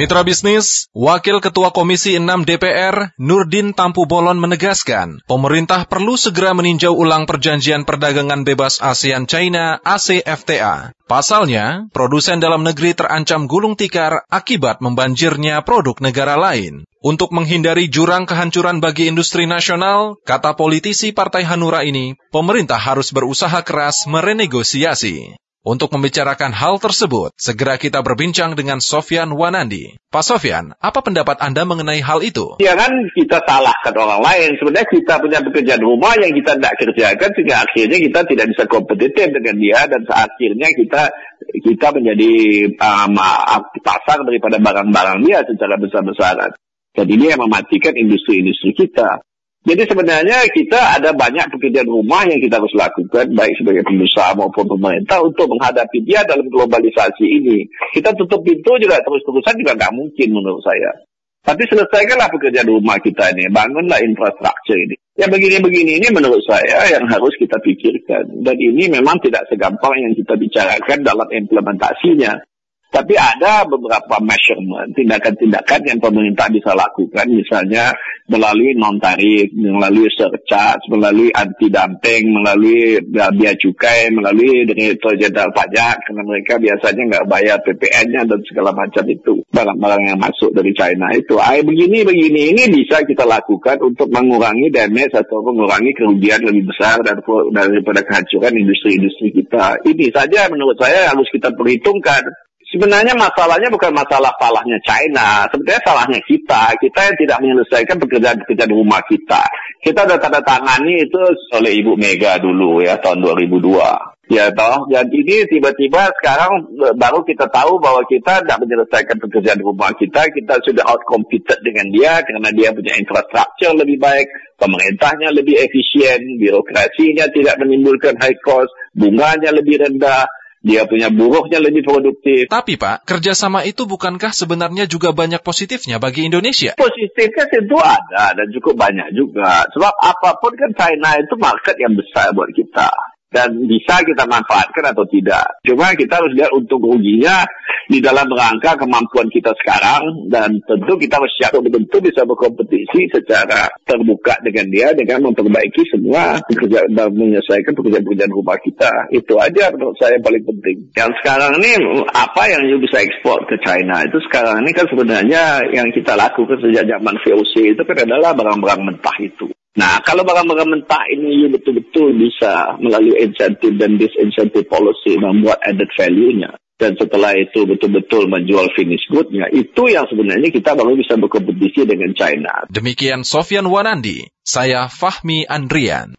Mitra bisnis, Wakil Ketua Komisi 6 DPR, Nurdin Tampu Bolon menegaskan, pemerintah perlu segera meninjau ulang perjanjian perdagangan bebas ASEAN China ACFTA. Pasalnya, produsen dalam negeri terancam gulung tikar akibat membanjirnya produk negara lain. Untuk menghindari jurang kehancuran bagi industri nasional, kata politisi Partai Hanura ini, pemerintah harus berusaha keras merenegosiasi. Untuk membicarakan hal tersebut, segera kita berbincang dengan Sofyan Wanandi. Pak Sofyan, apa pendapat Anda mengenai hal itu? Ya kan kita salahkan orang lain. Sebenarnya kita punya pekerjaan rumah yang kita tidak kerjakan sehingga akhirnya kita tidak bisa kompetitif dengan dia dan akhirnya kita kita menjadi um, pasar daripada barang-barang dia secara besar-besaran. Dan ini yang mematikan industri-industri kita. Jadi sebenarnya kita ada banyak pekerjaan rumah yang kita harus lakukan baik sebagai pengusaha maupun pemerintah untuk menghadapi dia dalam globalisasi ini. Kita tutup pintu juga terus-terusan juga nggak mungkin menurut saya. Tapi selesaikanlah pekerjaan rumah kita ini, bangunlah infrastruktur ini. Ya begini-begini ini menurut saya yang harus kita pikirkan. Dan ini memang tidak segampang yang kita bicarakan dalam implementasinya. Tapi ada beberapa measurement, tindakan-tindakan yang pemerintah bisa lakukan, misalnya melalui non tarif, melalui surcharge, melalui anti dumping, melalui biaya cukai, melalui direktur jenderal pajak, karena mereka biasanya nggak bayar PPN-nya dan segala macam itu barang-barang yang masuk dari China itu. Ay, begini begini ini bisa kita lakukan untuk mengurangi damage atau mengurangi kerugian lebih besar daripada kehancuran industri-industri kita. Ini saja menurut saya harus kita perhitungkan sebenarnya masalahnya bukan masalah salahnya China, sebenarnya salahnya kita. Kita yang tidak menyelesaikan pekerjaan-pekerjaan rumah kita. Kita sudah tanda tangani itu oleh Ibu Mega dulu ya tahun 2002. Ya toh, dan ini tiba-tiba sekarang baru kita tahu bahwa kita tidak menyelesaikan pekerjaan rumah kita, kita sudah out competed dengan dia karena dia punya infrastruktur lebih baik, pemerintahnya lebih efisien, birokrasinya tidak menimbulkan high cost, bunganya lebih rendah, dia punya buruhnya lebih produktif. Tapi Pak, kerjasama itu bukankah sebenarnya juga banyak positifnya bagi Indonesia? Positifnya tentu ada dan cukup banyak juga. Sebab apa pun kan China itu market yang besar buat kita dan bisa kita manfaatkan atau tidak. Cuma kita harus lihat untung ruginya di dalam rangka kemampuan kita sekarang dan tentu kita harus siap betul-betul bisa berkompetisi secara terbuka dengan dia dengan memperbaiki semua pekerjaan dan menyelesaikan pekerjaan-pekerjaan rumah kita. Itu aja menurut saya yang paling penting. Yang sekarang ini apa yang bisa ekspor ke China itu sekarang ini kan sebenarnya yang kita lakukan sejak zaman VOC itu kan adalah barang-barang mentah itu. Nah, kalau barang-barang mentah ini betul-betul bisa melalui insentif dan disincentive policy membuat added value-nya, dan setelah itu betul-betul menjual finish good-nya, itu yang sebenarnya kita baru bisa berkompetisi dengan China. Demikian Sofian Wanandi, saya Fahmi Andrian.